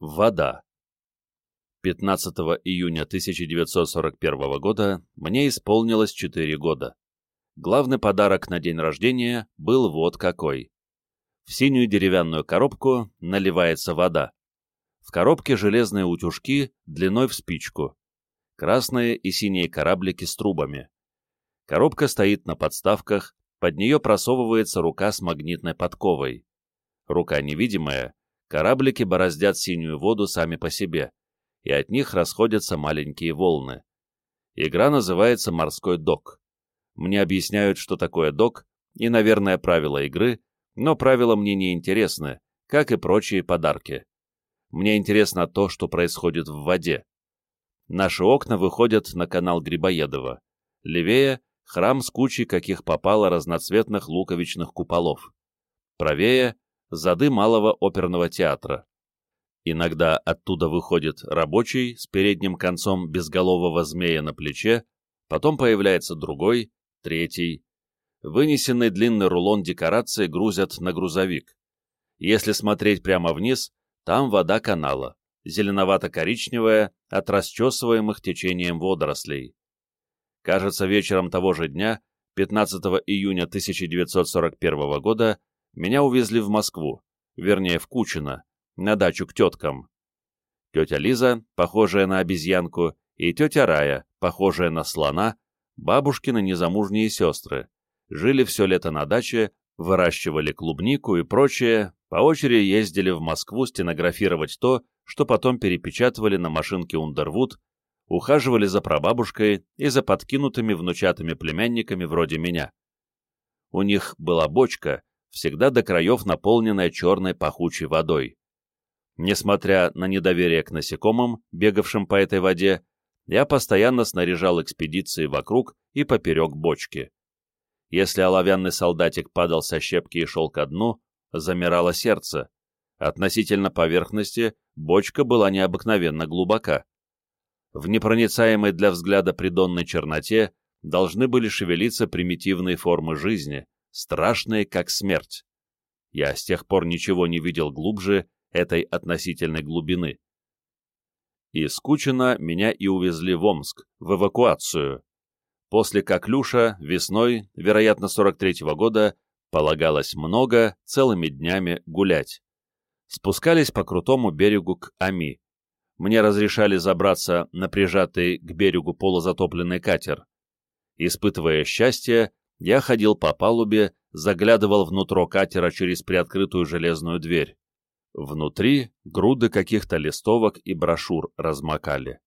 Вода. 15 июня 1941 года мне исполнилось 4 года. Главный подарок на день рождения был вот какой. В синюю деревянную коробку наливается вода. В коробке железные утюжки длиной в спичку. Красные и синие кораблики с трубами. Коробка стоит на подставках, под нее просовывается рука с магнитной подковой. Рука невидимая, Кораблики бороздят синюю воду сами по себе, и от них расходятся маленькие волны. Игра называется «Морской док». Мне объясняют, что такое док, и, наверное, правила игры, но правила мне не интересны, как и прочие подарки. Мне интересно то, что происходит в воде. Наши окна выходят на канал Грибоедова. Левее — храм с кучей каких попало разноцветных луковичных куполов. Правее зады малого оперного театра. Иногда оттуда выходит рабочий с передним концом безголового змея на плече, потом появляется другой, третий. Вынесенный длинный рулон декорации грузят на грузовик. Если смотреть прямо вниз, там вода канала, зеленовато-коричневая от расчесываемых течением водорослей. Кажется, вечером того же дня, 15 июня 1941 года, меня увезли в Москву, вернее, в Кучино, на дачу к теткам. Тетя Лиза, похожая на обезьянку, и тетя Рая, похожая на слона, бабушкины незамужние сестры, жили все лето на даче, выращивали клубнику и прочее, по очереди ездили в Москву стенографировать то, что потом перепечатывали на машинке Ундервуд, ухаживали за прабабушкой и за подкинутыми внучатыми племянниками вроде меня. У них была бочка, всегда до краев наполненная черной пахучей водой. Несмотря на недоверие к насекомым, бегавшим по этой воде, я постоянно снаряжал экспедиции вокруг и поперек бочки. Если оловянный солдатик падал со щепки и шел ко дну, замирало сердце. Относительно поверхности бочка была необыкновенно глубока. В непроницаемой для взгляда придонной черноте должны были шевелиться примитивные формы жизни, страшные, как смерть. Я с тех пор ничего не видел глубже этой относительной глубины. Из Кучина меня и увезли в Омск, в эвакуацию. После Коклюша весной, вероятно, 43-го года, полагалось много, целыми днями гулять. Спускались по крутому берегу к Ами. Мне разрешали забраться на прижатый к берегу полузатопленный катер. Испытывая счастье, я ходил по палубе, заглядывал внутрь катера через приоткрытую железную дверь. Внутри груды каких-то листовок и брошюр размокали.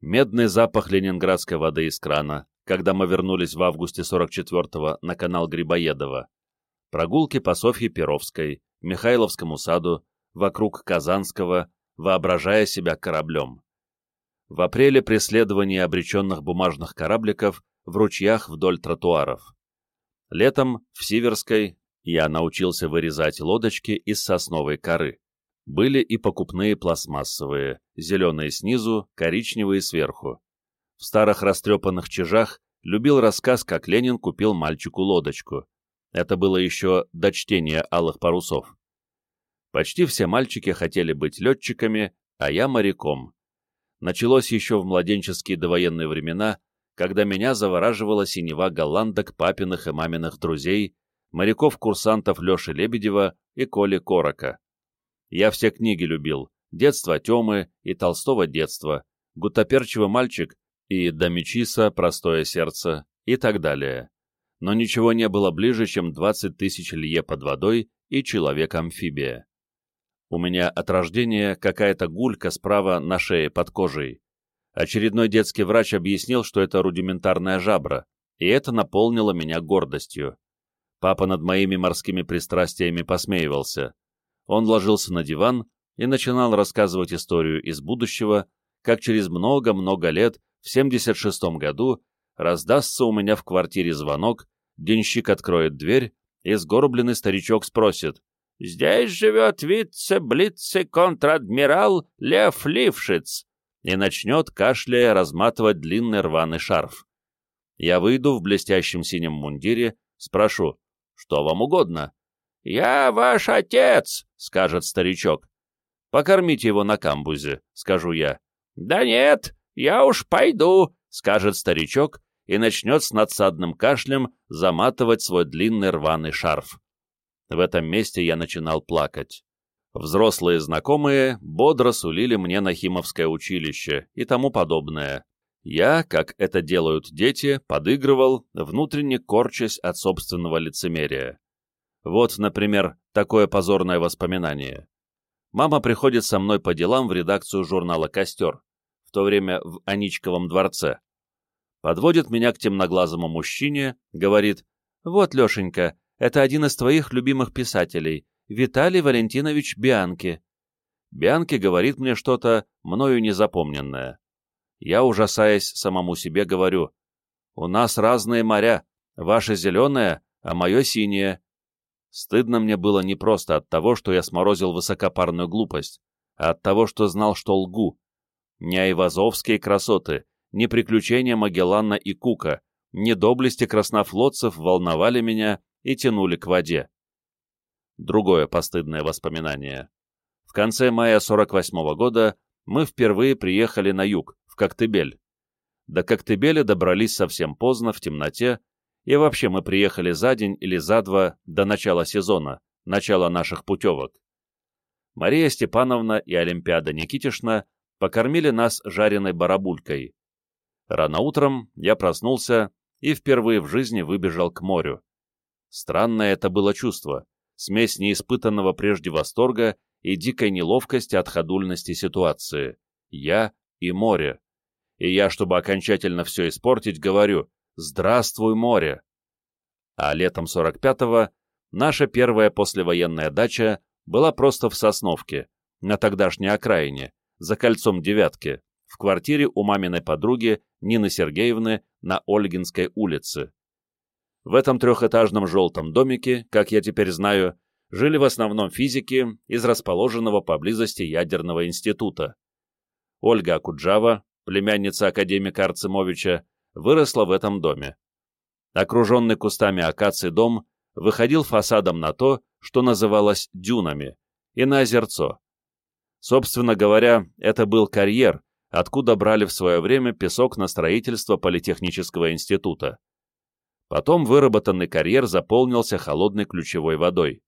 Медный запах ленинградской воды из крана, когда мы вернулись в августе 44-го на канал Грибоедова. Прогулки по Софье Перовской, Михайловскому саду, вокруг Казанского, воображая себя кораблем. В апреле преследование обреченных бумажных корабликов в ручьях вдоль тротуаров. Летом в Сиверской я научился вырезать лодочки из сосновой коры. Были и покупные пластмассовые, зеленые снизу, коричневые сверху. В старых растрепанных чижах любил рассказ, как Ленин купил мальчику лодочку. Это было еще до чтения «Алых парусов». Почти все мальчики хотели быть летчиками, а я моряком. Началось еще в младенческие довоенные времена когда меня завораживала синева голландок папиных и маминых друзей, моряков-курсантов Леши Лебедева и Коли Корока. Я все книги любил, детство Темы и Толстого детства, Гутоперчивый мальчик и Домичиса Простое сердце и так далее. Но ничего не было ближе, чем 20 тысяч лье под водой и Человек-амфибия. У меня от рождения какая-то гулька справа на шее под кожей. Очередной детский врач объяснил, что это рудиментарная жабра, и это наполнило меня гордостью. Папа над моими морскими пристрастиями посмеивался. Он ложился на диван и начинал рассказывать историю из будущего, как через много-много лет, в 76-м году, раздастся у меня в квартире звонок, денщик откроет дверь, и сгорбленный старичок спросит, «Здесь живет вице-блице-контр-адмирал Лев Лившиц, и начнет, кашляя, разматывать длинный рваный шарф. Я выйду в блестящем синем мундире, спрошу, что вам угодно? «Я ваш отец», — скажет старичок. Покормите его на камбузе, скажу я. Да нет, я уж пойду, скажет старичок и начнет с надсадным кашлем заматывать свой длинный рваный шарф. В этом месте я начинал плакать. Взрослые знакомые бодро сулили мне Нахимовское училище и тому подобное. Я, как это делают дети, подыгрывал, внутренне корчась от собственного лицемерия. Вот, например, такое позорное воспоминание. Мама приходит со мной по делам в редакцию журнала «Костер», в то время в Аничковом дворце. Подводит меня к темноглазому мужчине, говорит, «Вот, Лешенька, это один из твоих любимых писателей, Виталий Валентинович Бианки. Бианки говорит мне что-то, мною незапомненное. Я, ужасаясь самому себе, говорю, «У нас разные моря, ваше зеленое, а мое синее». Стыдно мне было не просто от того, что я сморозил высокопарную глупость, а от того, что знал, что лгу. Не айвазовские красоты, не приключения Магеллана и Кука, не доблести краснофлотцев волновали меня и тянули к воде. Другое постыдное воспоминание. В конце мая 48 -го года мы впервые приехали на юг, в Коктебель. До Коктебеля добрались совсем поздно, в темноте, и вообще мы приехали за день или за два до начала сезона, начала наших путевок. Мария Степановна и Олимпиада Никитишна покормили нас жареной барабулькой. Рано утром я проснулся и впервые в жизни выбежал к морю. Странное это было чувство, смесь неиспытанного прежде восторга и дикой неловкости от ходульности ситуации. Я и море. И я, чтобы окончательно все испортить, говорю «Здравствуй, море!». А летом 45-го наша первая послевоенная дача была просто в Сосновке, на тогдашней окраине, за кольцом девятки, в квартире у маминой подруги Нины Сергеевны на Ольгинской улице. В этом трехэтажном желтом домике, как я теперь знаю, жили в основном физики из расположенного поблизости ядерного института. Ольга Акуджава, племянница академика Арцемовича, выросла в этом доме. Окруженный кустами акаций дом выходил фасадом на то, что называлось дюнами, и на озерцо. Собственно говоря, это был карьер, откуда брали в свое время песок на строительство Политехнического института. Потом выработанный карьер заполнился холодной ключевой водой.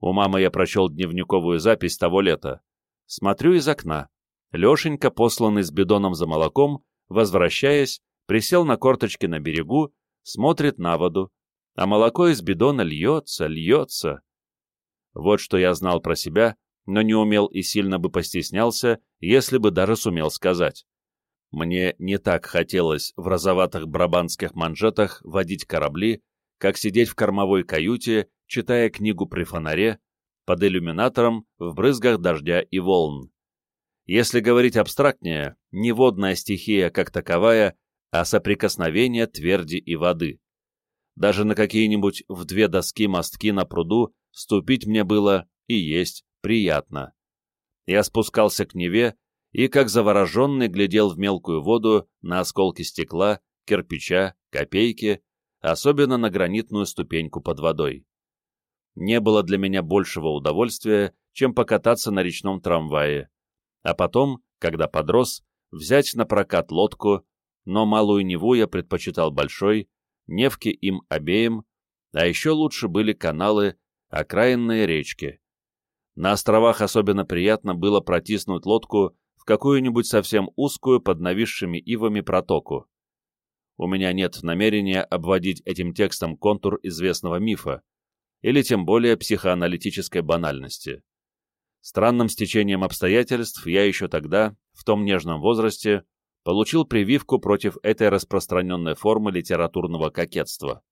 У мамы я прочел дневниковую запись того лета. Смотрю из окна. Лешенька, посланный с бидоном за молоком, возвращаясь, присел на корточки на берегу, смотрит на воду, а молоко из бидона льется, льется. Вот что я знал про себя, но не умел и сильно бы постеснялся, если бы даже сумел сказать. Мне не так хотелось в розоватых брабанских манжетах водить корабли, как сидеть в кормовой каюте, читая книгу при фонаре, под иллюминатором, в брызгах дождя и волн. Если говорить абстрактнее, не водная стихия как таковая, а соприкосновение тверди и воды. Даже на какие-нибудь в две доски мостки на пруду ступить мне было и есть приятно. Я спускался к Неве и, как завороженный, глядел в мелкую воду на осколки стекла, кирпича, копейки, особенно на гранитную ступеньку под водой. Не было для меня большего удовольствия, чем покататься на речном трамвае, а потом, когда подрос, взять на прокат лодку, но малую Неву я предпочитал большой, Невки им обеим, а еще лучше были каналы, окраинные речки. На островах особенно приятно было протиснуть лодку какую-нибудь совсем узкую под нависшими ивами протоку. У меня нет намерения обводить этим текстом контур известного мифа, или тем более психоаналитической банальности. Странным стечением обстоятельств я еще тогда, в том нежном возрасте, получил прививку против этой распространенной формы литературного кокетства.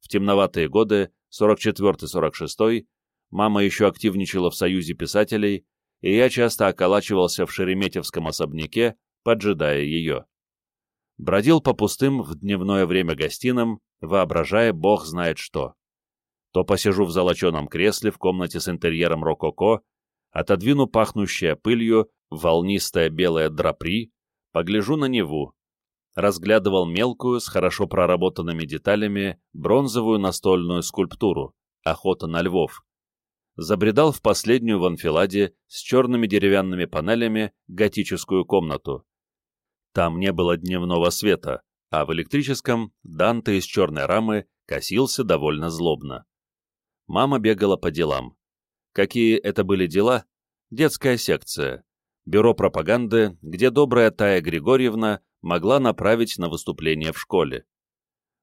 В темноватые годы, 44-46, мама еще активничала в Союзе писателей и я часто околачивался в Шереметьевском особняке, поджидая ее. Бродил по пустым в дневное время гостиным, воображая бог знает что. То посижу в золоченом кресле в комнате с интерьером рококо, отодвину пахнущее пылью волнистое белое драпри, погляжу на Неву, разглядывал мелкую, с хорошо проработанными деталями, бронзовую настольную скульптуру «Охота на львов», забредал в последнюю в анфиладе с черными деревянными панелями готическую комнату. Там не было дневного света, а в электрическом Данте из черной рамы косился довольно злобно. Мама бегала по делам. Какие это были дела? Детская секция. Бюро пропаганды, где добрая Тая Григорьевна могла направить на выступление в школе.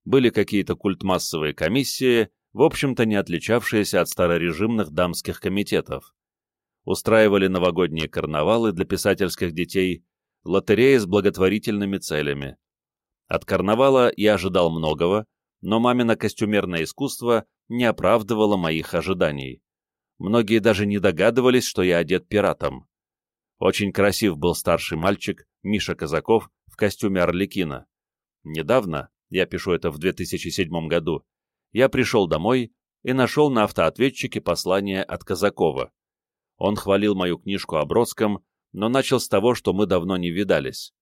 Были какие-то культмассовые комиссии, в общем-то не отличавшиеся от старорежимных дамских комитетов. Устраивали новогодние карнавалы для писательских детей, лотереи с благотворительными целями. От карнавала я ожидал многого, но мамино костюмерное искусство не оправдывало моих ожиданий. Многие даже не догадывались, что я одет пиратом. Очень красив был старший мальчик, Миша Казаков, в костюме Орликина. Недавно, я пишу это в 2007 году, я пришел домой и нашел на автоответчике послание от Казакова. Он хвалил мою книжку о Бродском, но начал с того, что мы давно не видались.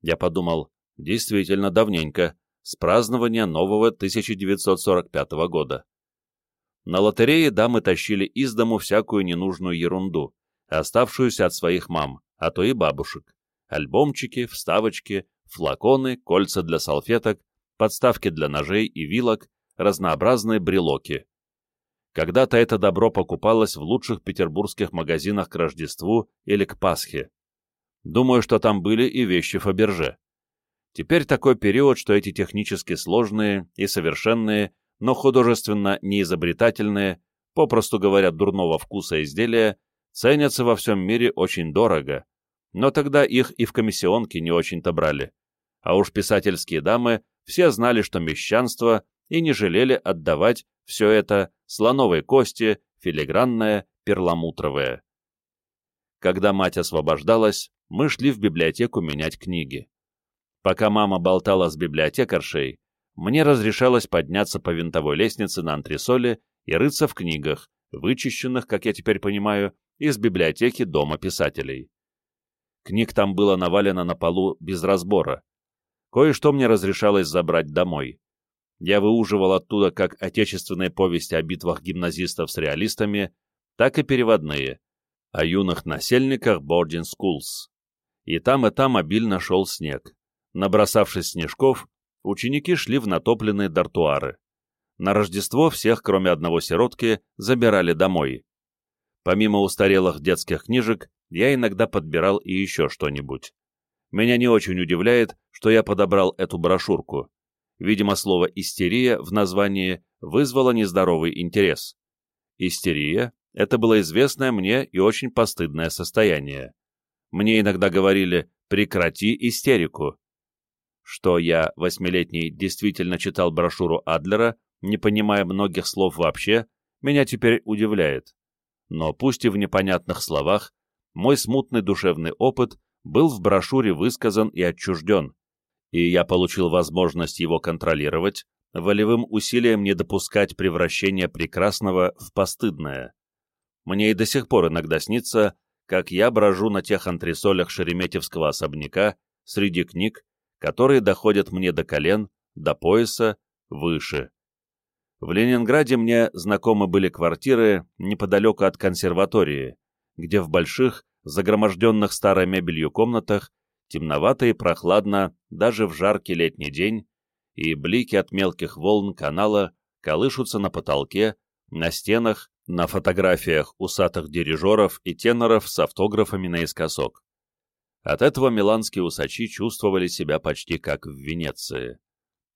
Я подумал, действительно давненько, с празднования нового 1945 года. На лотерее дамы тащили из дому всякую ненужную ерунду, оставшуюся от своих мам, а то и бабушек. Альбомчики, вставочки, флаконы, кольца для салфеток, подставки для ножей и вилок, разнообразные брелоки. Когда-то это добро покупалось в лучших петербургских магазинах к Рождеству или к Пасхе. Думаю, что там были и вещи Фаберже. Теперь такой период, что эти технически сложные и совершенные, но художественно неизобретательные, попросту говоря, дурного вкуса изделия, ценятся во всем мире очень дорого, но тогда их и в комиссионке не очень-то брали. А уж писательские дамы все знали, что мещанство, и не жалели отдавать все это слоновой кости, филигранное, перламутровое. Когда мать освобождалась, мы шли в библиотеку менять книги. Пока мама болтала с библиотекаршей, мне разрешалось подняться по винтовой лестнице на антресоле и рыться в книгах, вычищенных, как я теперь понимаю, из библиотеки Дома писателей. Книг там было навалено на полу без разбора. Кое-что мне разрешалось забрать домой. Я выуживал оттуда как отечественные повести о битвах гимназистов с реалистами, так и переводные, о юных насельниках boarding schools. И там, и там обильно шел снег. Набросавшись снежков, ученики шли в натопленные дартуары. На Рождество всех, кроме одного сиротки, забирали домой. Помимо устарелых детских книжек, я иногда подбирал и еще что-нибудь. Меня не очень удивляет, что я подобрал эту брошюрку. Видимо, слово «истерия» в названии вызвало нездоровый интерес. Истерия — это было известное мне и очень постыдное состояние. Мне иногда говорили «прекрати истерику». Что я, восьмилетний, действительно читал брошюру Адлера, не понимая многих слов вообще, меня теперь удивляет. Но пусть и в непонятных словах, мой смутный душевный опыт был в брошюре высказан и отчужден, и я получил возможность его контролировать, волевым усилием не допускать превращения прекрасного в постыдное. Мне и до сих пор иногда снится, как я брожу на тех антресолях шереметьевского особняка среди книг, которые доходят мне до колен, до пояса, выше. В Ленинграде мне знакомы были квартиры неподалеку от консерватории, где в больших, загроможденных старой мебелью комнатах темновато и прохладно даже в жаркий летний день, и блики от мелких волн канала колышутся на потолке, на стенах, на фотографиях усатых дирижеров и теноров с автографами наискосок. От этого миланские усачи чувствовали себя почти как в Венеции.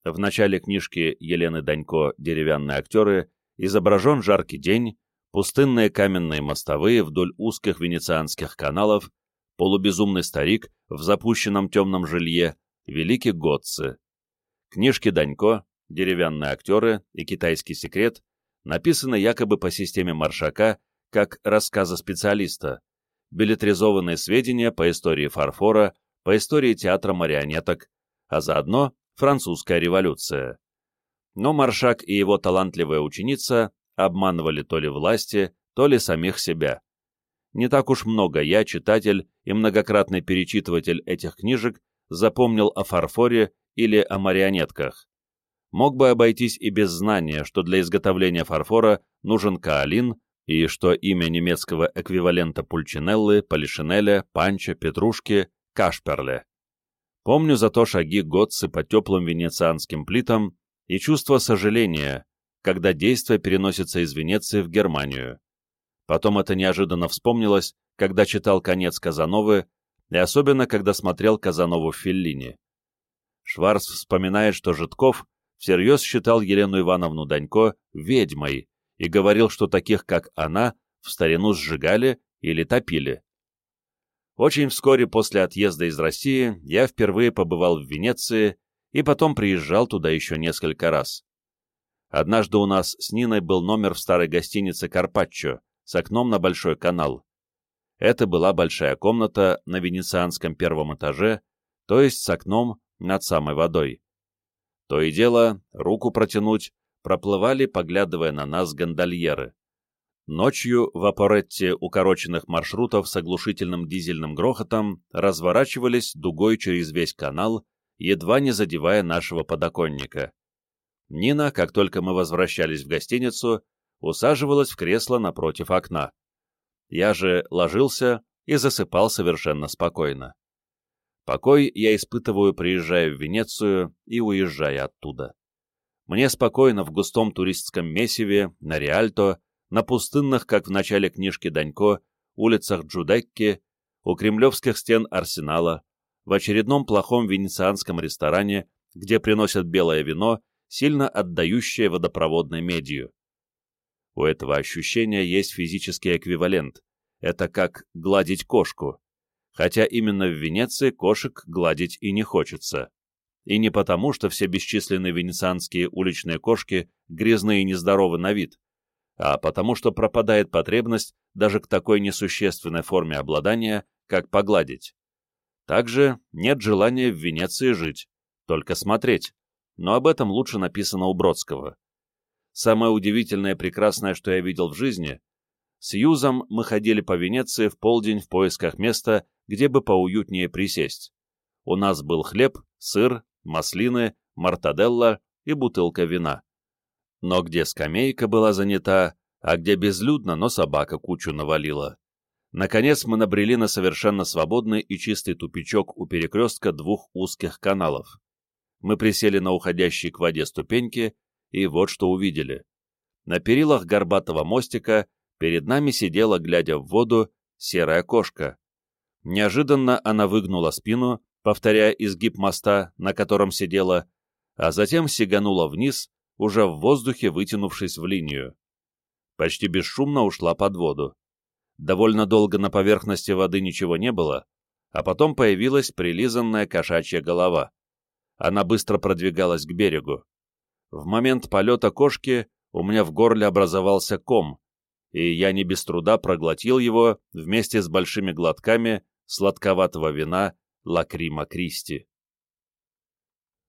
В начале книжки Елены Данько «Деревянные актеры» изображен жаркий день, пустынные каменные мостовые вдоль узких венецианских каналов полубезумный старик в запущенном темном жилье, великий Готце. Книжки Данько, деревянные актеры и китайский секрет написаны якобы по системе Маршака как рассказа специалиста, билетризованные сведения по истории фарфора, по истории театра марионеток, а заодно французская революция. Но Маршак и его талантливая ученица обманывали то ли власти, то ли самих себя. Не так уж много я, читатель и многократный перечитыватель этих книжек, запомнил о фарфоре или о марионетках. Мог бы обойтись и без знания, что для изготовления фарфора нужен каолин, и что имя немецкого эквивалента Пульчинеллы, Полишинеля, Панча, Петрушки — Кашперле. Помню зато шаги Готцы по теплым венецианским плитам и чувство сожаления, когда действие переносится из Венеции в Германию. Потом это неожиданно вспомнилось, когда читал «Конец Казановы», и особенно, когда смотрел Казанову в Феллине. Шварц вспоминает, что Житков всерьез считал Елену Ивановну Данько ведьмой и говорил, что таких, как она, в старину сжигали или топили. Очень вскоре после отъезда из России я впервые побывал в Венеции и потом приезжал туда еще несколько раз. Однажды у нас с Ниной был номер в старой гостинице «Карпаччо» с окном на Большой канал. Это была большая комната на венецианском первом этаже, то есть с окном над самой водой. То и дело, руку протянуть, проплывали, поглядывая на нас гондольеры. Ночью в аппаретте укороченных маршрутов с оглушительным дизельным грохотом разворачивались дугой через весь канал, едва не задевая нашего подоконника. Нина, как только мы возвращались в гостиницу, усаживалась в кресло напротив окна. Я же ложился и засыпал совершенно спокойно. Покой я испытываю, приезжая в Венецию и уезжая оттуда. Мне спокойно в густом туристском месиве, на Риальто, на пустынных, как в начале книжки Данько, улицах Джудекки, у кремлевских стен Арсенала, в очередном плохом венецианском ресторане, где приносят белое вино, сильно отдающее водопроводной медью. У этого ощущения есть физический эквивалент. Это как гладить кошку. Хотя именно в Венеции кошек гладить и не хочется. И не потому, что все бесчисленные венецианские уличные кошки грязные и нездоровы на вид, а потому что пропадает потребность даже к такой несущественной форме обладания, как погладить. Также нет желания в Венеции жить, только смотреть, но об этом лучше написано у Бродского. Самое удивительное и прекрасное, что я видел в жизни, с Юзом мы ходили по Венеции в полдень в поисках места, где бы поуютнее присесть. У нас был хлеб, сыр, маслины, мартаделла и бутылка вина но где скамейка была занята, а где безлюдно, но собака кучу навалила. Наконец мы набрели на совершенно свободный и чистый тупичок у перекрестка двух узких каналов. Мы присели на уходящие к воде ступеньки, и вот что увидели. На перилах горбатого мостика перед нами сидела, глядя в воду, серая кошка. Неожиданно она выгнула спину, повторяя изгиб моста, на котором сидела, а затем сиганула вниз, уже в воздухе вытянувшись в линию. Почти бесшумно ушла под воду. Довольно долго на поверхности воды ничего не было, а потом появилась прилизанная кошачья голова. Она быстро продвигалась к берегу. В момент полета кошки у меня в горле образовался ком, и я не без труда проглотил его вместе с большими глотками сладковатого вина Лакрима Кристи.